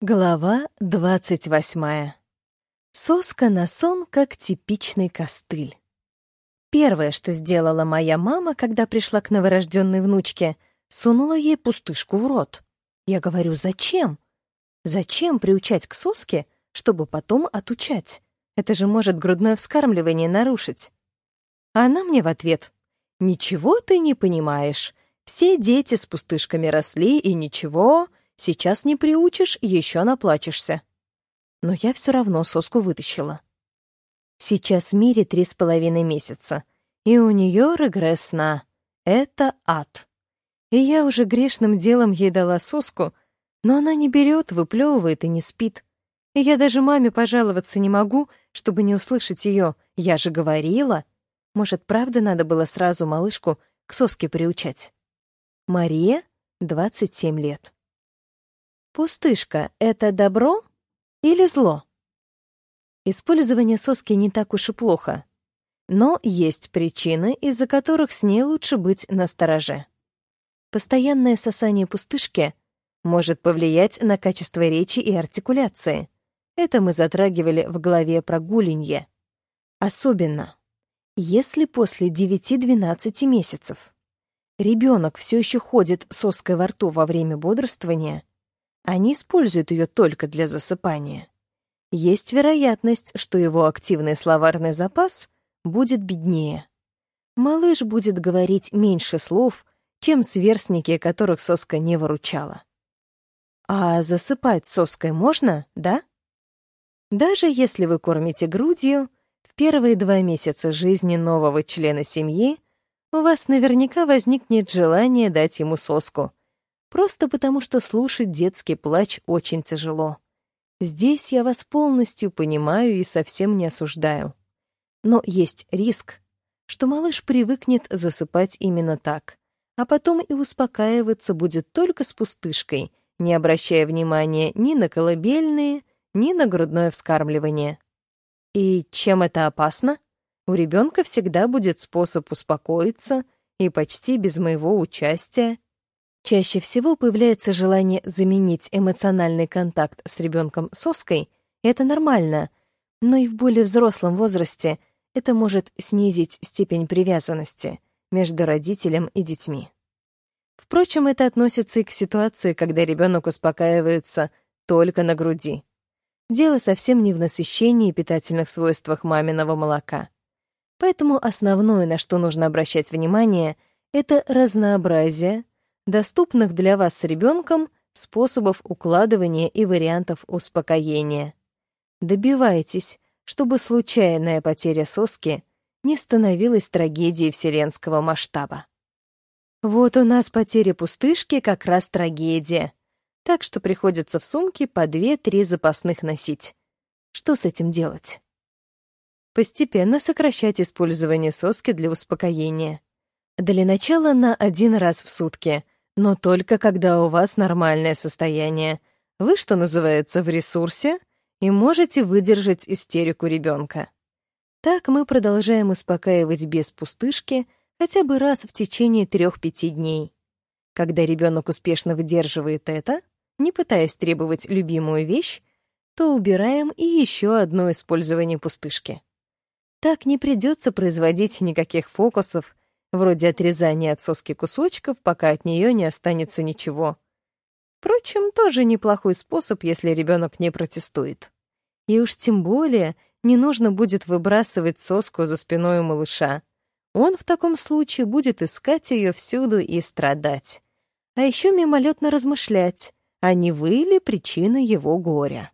Глава двадцать восьмая. Соска на сон, как типичный костыль. Первое, что сделала моя мама, когда пришла к новорожденной внучке, сунула ей пустышку в рот. Я говорю, зачем? Зачем приучать к соске, чтобы потом отучать? Это же может грудное вскармливание нарушить. А она мне в ответ, ничего ты не понимаешь. Все дети с пустышками росли, и ничего, Сейчас не приучишь, еще наплачешься. Но я все равно соску вытащила. Сейчас в мире три с половиной месяца, и у нее регресс сна. Это ад. И я уже грешным делом ей дала соску, но она не берет, выплевывает и не спит. И я даже маме пожаловаться не могу, чтобы не услышать ее. Я же говорила. Может, правда надо было сразу малышку к соске приучать? Мария, 27 лет. Пустышка — это добро или зло? Использование соски не так уж и плохо. Но есть причины, из-за которых с ней лучше быть настороже. Постоянное сосание пустышки может повлиять на качество речи и артикуляции. Это мы затрагивали в главе про гулинье. Особенно, если после 9-12 месяцев ребенок все еще ходит соской во рту во время бодрствования, они используют ее только для засыпания. Есть вероятность, что его активный словарный запас будет беднее. Малыш будет говорить меньше слов, чем сверстники, которых соска не выручала. А засыпать соской можно, да? Даже если вы кормите грудью, в первые два месяца жизни нового члена семьи у вас наверняка возникнет желание дать ему соску — Просто потому, что слушать детский плач очень тяжело. Здесь я вас полностью понимаю и совсем не осуждаю. Но есть риск, что малыш привыкнет засыпать именно так, а потом и успокаиваться будет только с пустышкой, не обращая внимания ни на колыбельные, ни на грудное вскармливание. И чем это опасно? У ребенка всегда будет способ успокоиться, и почти без моего участия. Чаще всего появляется желание заменить эмоциональный контакт с ребенком соской. Это нормально, но и в более взрослом возрасте это может снизить степень привязанности между родителем и детьми. Впрочем, это относится и к ситуации, когда ребенок успокаивается только на груди. Дело совсем не в насыщении и питательных свойствах маминого молока. Поэтому основное, на что нужно обращать внимание, это разнообразие, доступных для вас с ребенком способов укладывания и вариантов успокоения. Добивайтесь, чтобы случайная потеря соски не становилась трагедией вселенского масштаба. Вот у нас потеря пустышки как раз трагедия. Так что приходится в сумке по две-три запасных носить. Что с этим делать? Постепенно сокращать использование соски для успокоения. Для начала на один раз в сутки — но только когда у вас нормальное состояние. Вы, что называется, в ресурсе и можете выдержать истерику ребенка. Так мы продолжаем успокаивать без пустышки хотя бы раз в течение трех-пяти дней. Когда ребенок успешно выдерживает это, не пытаясь требовать любимую вещь, то убираем и еще одно использование пустышки. Так не придется производить никаких фокусов вроде отрезания от соски кусочков, пока от нее не останется ничего. Впрочем, тоже неплохой способ, если ребенок не протестует. И уж тем более не нужно будет выбрасывать соску за спиной у малыша. Он в таком случае будет искать ее всюду и страдать. А еще мимолетно размышлять, а не вы ли причина его горя.